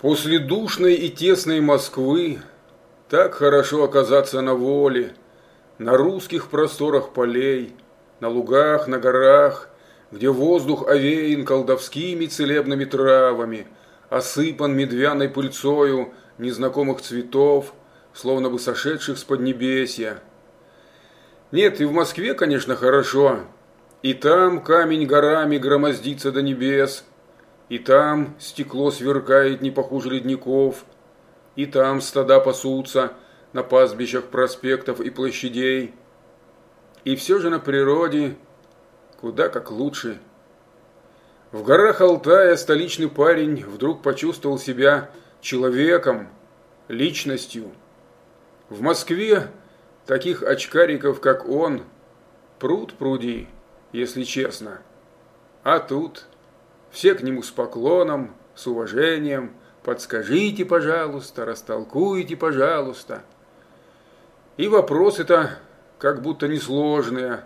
После душной и тесной Москвы так хорошо оказаться на воле, на русских просторах полей, на лугах, на горах, где воздух овеян колдовскими целебными травами, осыпан медвяной пыльцою незнакомых цветов, словно бы сошедших с поднебесья. Нет, и в Москве, конечно, хорошо. И там камень горами громоздится до небес – и там стекло сверкает не похуже ледников, и там стада пасутся на пастбищах проспектов и площадей. И все же на природе куда как лучше. В горах Алтая столичный парень вдруг почувствовал себя человеком, личностью. В Москве таких очкариков, как он, пруд пруди, если честно. А тут все к нему с поклоном, с уважением. Подскажите, пожалуйста, растолкуйте, пожалуйста. И вопросы-то как будто несложные.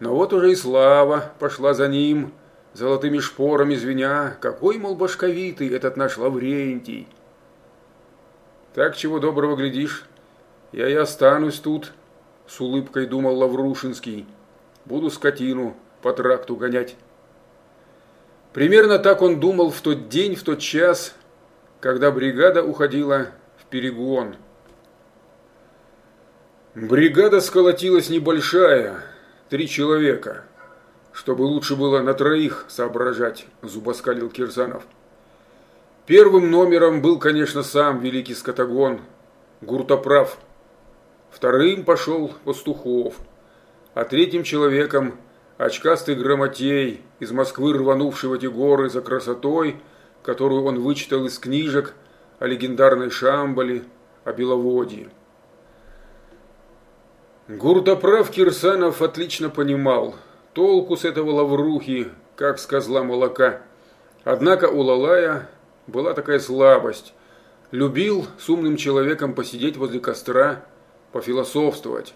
Но вот уже и слава пошла за ним, золотыми шпорами звеня. Какой, мол, башковитый этот наш Лаврентий. Так чего доброго глядишь, я и останусь тут, с улыбкой думал Лаврушинский. Буду скотину по тракту гонять. Примерно так он думал в тот день, в тот час, когда бригада уходила в перегон. Бригада сколотилась небольшая, три человека. Чтобы лучше было на троих соображать, зубоскалил Кирсанов. Первым номером был, конечно, сам великий скотагон, Гуртоправ. Вторым пошел Пастухов, а третьим человеком очкастый грамотей, из Москвы рванувший в эти горы за красотой, которую он вычитал из книжек о легендарной Шамбале, о Беловодье. Гурдоправ Кирсанов отлично понимал толку с этого лаврухи, как с козла молока. Однако у Лалая была такая слабость. Любил с умным человеком посидеть возле костра, пофилософствовать.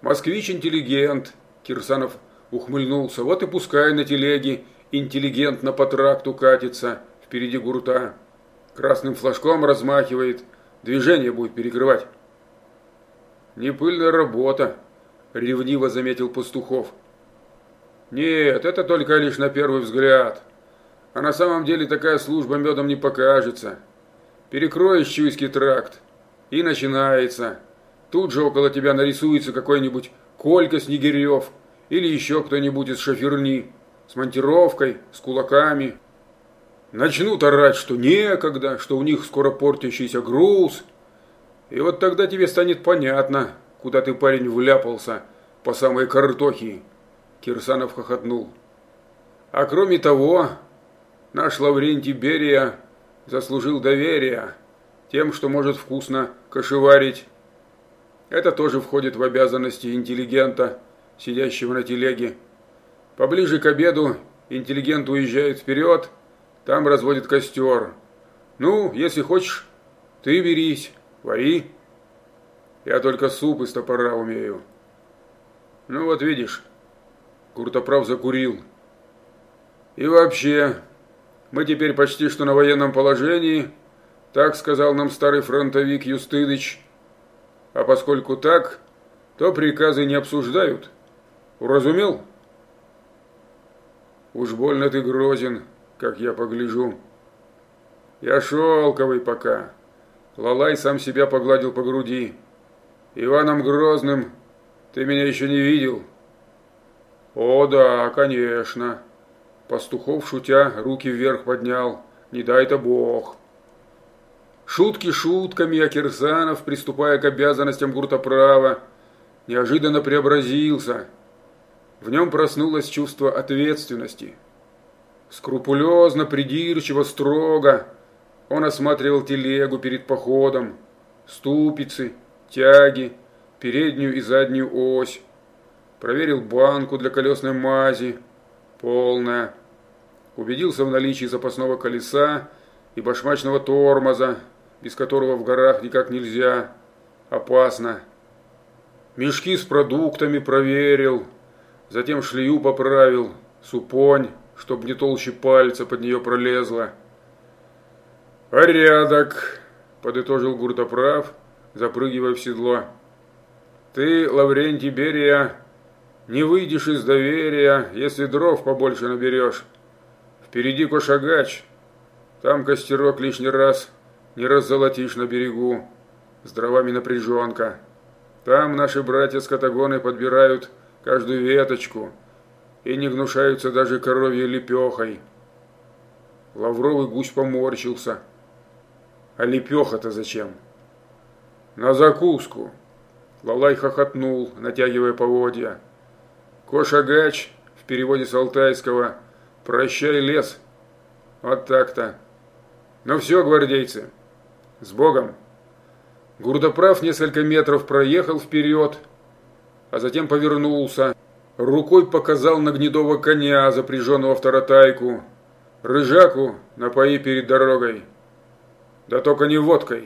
Москвич-интеллигент, Кирсанов ухмыльнулся. Вот и пускай на телеге интеллигентно по тракту катится впереди гурта. Красным флажком размахивает, движение будет перекрывать. Не пыльная работа, ревниво заметил Пастухов. Нет, это только лишь на первый взгляд. А на самом деле такая служба медом не покажется. Перекроешь чуйский тракт, и начинается. Тут же около тебя нарисуется какой-нибудь Колька Снегирев или еще кто-нибудь из шоферни с монтировкой, с кулаками. Начнут орать, что некогда, что у них скоро портящийся груз. И вот тогда тебе станет понятно, куда ты, парень, вляпался по самой картохи. Кирсанов хохотнул. А кроме того, наш Лаврентий Берия заслужил доверия тем, что может вкусно кошеварить это тоже входит в обязанности интеллигента, сидящего на телеге. Поближе к обеду интеллигент уезжает вперед, там разводит костер. Ну, если хочешь, ты берись, вари. Я только суп из топора умею. Ну вот видишь, Куртоправ закурил. И вообще, мы теперь почти что на военном положении, так сказал нам старый фронтовик Юстыдыч. А поскольку так, то приказы не обсуждают. Уразумел? Уж больно ты грозен, как я погляжу. Я шелковый пока. Лалай сам себя погладил по груди. Иваном Грозным ты меня еще не видел? О, да, конечно. Пастухов, шутя, руки вверх поднял. Не дай-то бог. Шутки шутками, а Кирсанов, приступая к обязанностям гуртоправа, неожиданно преобразился. В нем проснулось чувство ответственности. Скрупулезно, придирчиво, строго он осматривал телегу перед походом, ступицы, тяги, переднюю и заднюю ось, проверил банку для колесной мази, полная, убедился в наличии запасного колеса и башмачного тормоза, без которого в горах никак нельзя. Опасно. Мешки с продуктами проверил, затем шлею поправил, супонь, чтоб не толще пальца под нее пролезла. Порядок, подытожил Гуртоправ, запрыгивая в седло. Ты, Лаврентий Берия, не выйдешь из доверия, если дров побольше наберешь. Впереди Кошагач, там костерок лишний раз не раззолотишь на берегу, с дровами напряженка. Там наши братья-скотагоны подбирают каждую веточку и не гнушаются даже коровьей лепехой. Лавровый гусь поморщился. А лепеха-то зачем? На закуску. Лалай хохотнул, натягивая поводья. Кошагач, в переводе с алтайского, прощай лес. Вот так-то. Ну все, гвардейцы, с Богом. Гурдоправ несколько метров проехал вперед, а затем повернулся. Рукой показал на гнедого коня, запряженного в таратайку. Рыжаку напои перед дорогой. Да только не водкой.